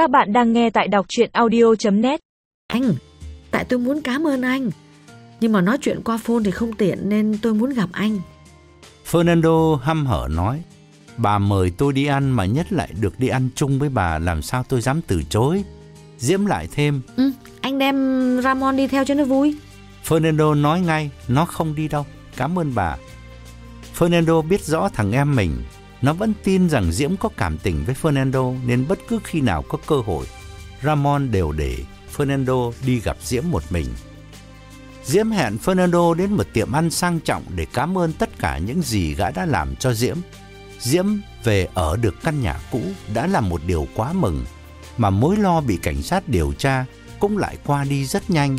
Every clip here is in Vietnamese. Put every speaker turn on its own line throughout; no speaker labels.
Các bạn đang nghe tại đọc chuyện audio.net
Anh, tại tôi muốn cảm ơn anh. Nhưng mà nói chuyện qua phone thì không tiện nên tôi muốn gặp anh.
Fernando hăm hở nói, bà mời tôi đi ăn mà nhất lại được đi ăn chung với bà làm sao tôi dám từ chối. Diễm lại thêm,
Ừ, anh đem Ramon đi theo cho nó vui.
Fernando nói ngay, nó không đi đâu, cảm ơn bà. Fernando biết rõ thằng em mình, nó vẫn tin rằng Diễm có cảm tình với Fernando nên bất cứ khi nào có cơ hội, Ramon đều để Fernando đi gặp Diễm một mình. Diễm hẹn Fernando đến một tiệm ăn sang trọng để cảm ơn tất cả những gì gã đã làm cho Diễm. Diễm về ở được căn nhà cũ đã là một điều quá mừng, mà mối lo bị cảnh sát điều tra cũng lại qua đi rất nhanh.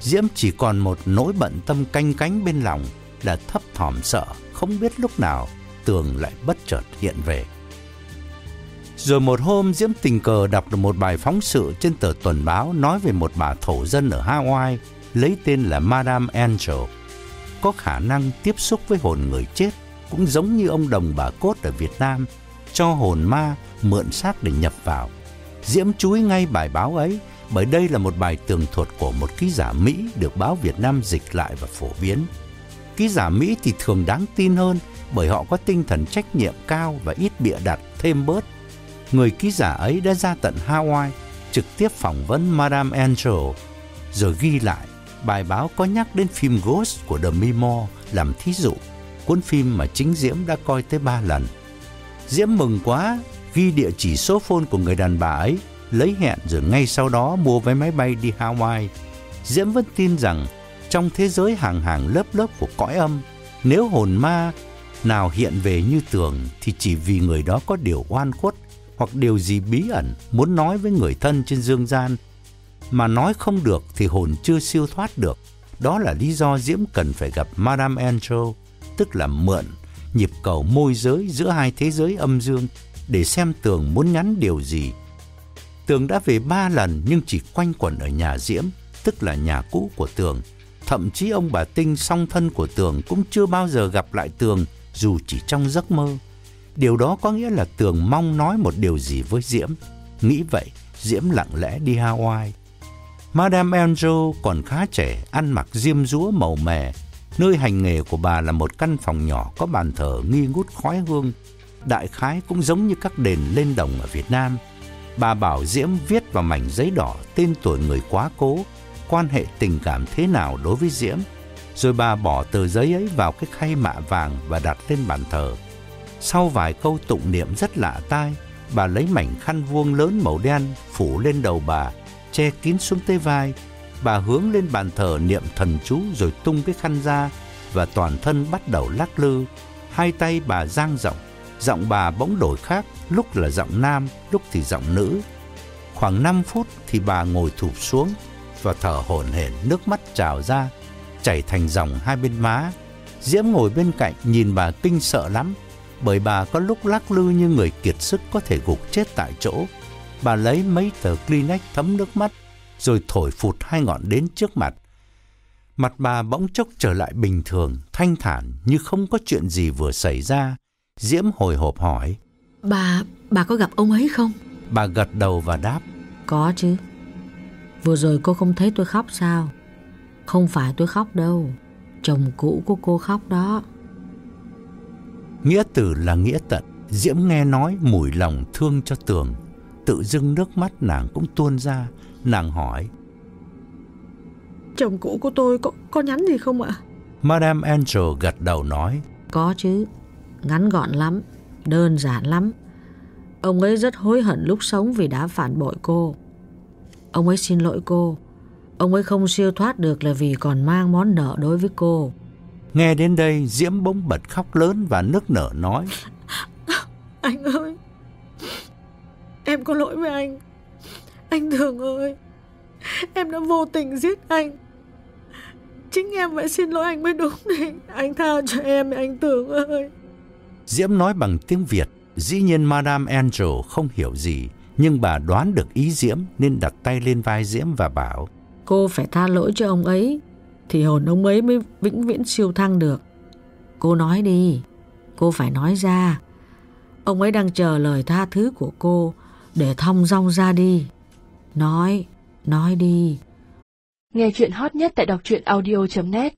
Diễm chỉ còn một nỗi bận tâm canh cánh bên lòng là thấp thỏm sợ, không biết lúc nào Tường lại bất chợt hiện về. Rồi một hôm, Diễm tình cờ đọc được một bài phóng sự trên tờ tuần báo nói về một bà thổ dân ở Hawaii lấy tên là Madame Angel. Có khả năng tiếp xúc với hồn người chết cũng giống như ông đồng bà cốt ở Việt Nam, cho hồn ma mượn xác để nhập vào. Diễm chú ý ngay bài báo ấy, bởi đây là một bài tường thuật của một ký giả Mỹ được báo Việt Nam dịch lại và phổ biến. Ký giả Mỹ thì thường đáng tin hơn bởi họ có tinh thần trách nhiệm cao và ít bịa đặt thêm bớt. Người ký giả ấy đã ra tận Hawaii trực tiếp phỏng vấn Madame Angel rồi ghi lại bài báo có nhắc đến phim Ghost của The Mimo làm thí dụ, cuốn phim mà chính Diễm đã coi tới ba lần. Diễm mừng quá, ghi địa chỉ số phone của người đàn bà ấy, lấy hẹn rồi ngay sau đó mua vé máy bay đi Hawaii. Diễm vẫn tin rằng trong thế giới hàng hàng lớp lớp của cõi âm, nếu hồn ma nào hiện về như tường thì chỉ vì người đó có điều oan khuất hoặc điều gì bí ẩn muốn nói với người thân trên dương gian mà nói không được thì hồn chưa siêu thoát được. Đó là lý do Diễm cần phải gặp Madame Angel, tức là mượn nhịp cầu môi giới giữa hai thế giới âm dương để xem Tường muốn nhắn điều gì. Tường đã về ba lần nhưng chỉ quanh quẩn ở nhà Diễm, tức là nhà cũ của Tường. Thậm chí ông bà Tinh song thân của Tường cũng chưa bao giờ gặp lại Tường dù chỉ trong giấc mơ. Điều đó có nghĩa là Tường mong nói một điều gì với Diễm. Nghĩ vậy, Diễm lặng lẽ đi Hawaii. Madame Angel còn khá trẻ, ăn mặc diêm dúa màu mè. Nơi hành nghề của bà là một căn phòng nhỏ có bàn thờ nghi ngút khói hương. Đại khái cũng giống như các đền lên đồng ở Việt Nam. Bà bảo Diễm viết vào mảnh giấy đỏ tên tuổi người quá cố, quan hệ tình cảm thế nào đối với Diễm. Rồi bà bỏ tờ giấy ấy vào cái khay mạ vàng và đặt lên bàn thờ. Sau vài câu tụng niệm rất lạ tai, bà lấy mảnh khăn vuông lớn màu đen phủ lên đầu bà, che kín xuống tới vai. Bà hướng lên bàn thờ niệm thần chú rồi tung cái khăn ra và toàn thân bắt đầu lắc lư. Hai tay bà giang rộng, giọng bà bỗng đổi khác, lúc là giọng nam, lúc thì giọng nữ. Khoảng 5 phút thì bà ngồi thụp xuống và thở hổn hển, nước mắt trào ra, chảy thành dòng hai bên má. Diễm ngồi bên cạnh nhìn bà kinh sợ lắm, bởi bà có lúc lắc lư như người kiệt sức có thể gục chết tại chỗ. Bà lấy mấy tờ Kleenex thấm nước mắt, rồi thổi phụt hai ngọn đến trước mặt. Mặt bà bỗng chốc trở lại bình thường, thanh thản như không có chuyện gì vừa xảy ra. Diễm hồi hộp hỏi.
Bà, bà có gặp ông ấy không?
Bà gật đầu và đáp.
Có chứ. Vừa rồi cô không thấy tôi khóc sao? Không phải tôi khóc đâu. Chồng cũ của cô khóc đó.
Nghĩa tử là nghĩa tận. Diễm nghe nói mùi lòng thương cho tường. Tự dưng nước mắt nàng cũng tuôn ra. Nàng hỏi.
Chồng cũ của tôi có, có nhắn gì không ạ?
Madame Angel gật đầu nói.
Có chứ. Ngắn gọn lắm. Đơn giản lắm. Ông ấy rất hối hận lúc sống vì đã phản bội cô. Ông ấy xin lỗi cô. Ông ấy không siêu thoát được là vì còn mang món nợ đối với cô.
Nghe đến đây, Diễm bỗng bật khóc lớn và nức nở nói.
Anh ơi, em có lỗi với anh. Anh Thường ơi, em đã vô tình giết anh. Chính em phải xin lỗi anh mới đúng đấy. Anh tha cho em, anh Thường ơi.
Diễm nói bằng tiếng Việt, dĩ nhiên Madame Angel không hiểu gì, nhưng bà đoán được ý Diễm nên đặt tay lên vai Diễm và bảo.
Cô phải tha lỗi cho ông ấy, thì hồn ông ấy mới vĩnh viễn siêu thăng được. Cô nói đi, cô phải nói ra. Ông ấy đang chờ lời tha thứ của cô, để thong dong ra đi. Nói, nói đi.
Nghe chuyện hot nhất tại đọc truyện audio.net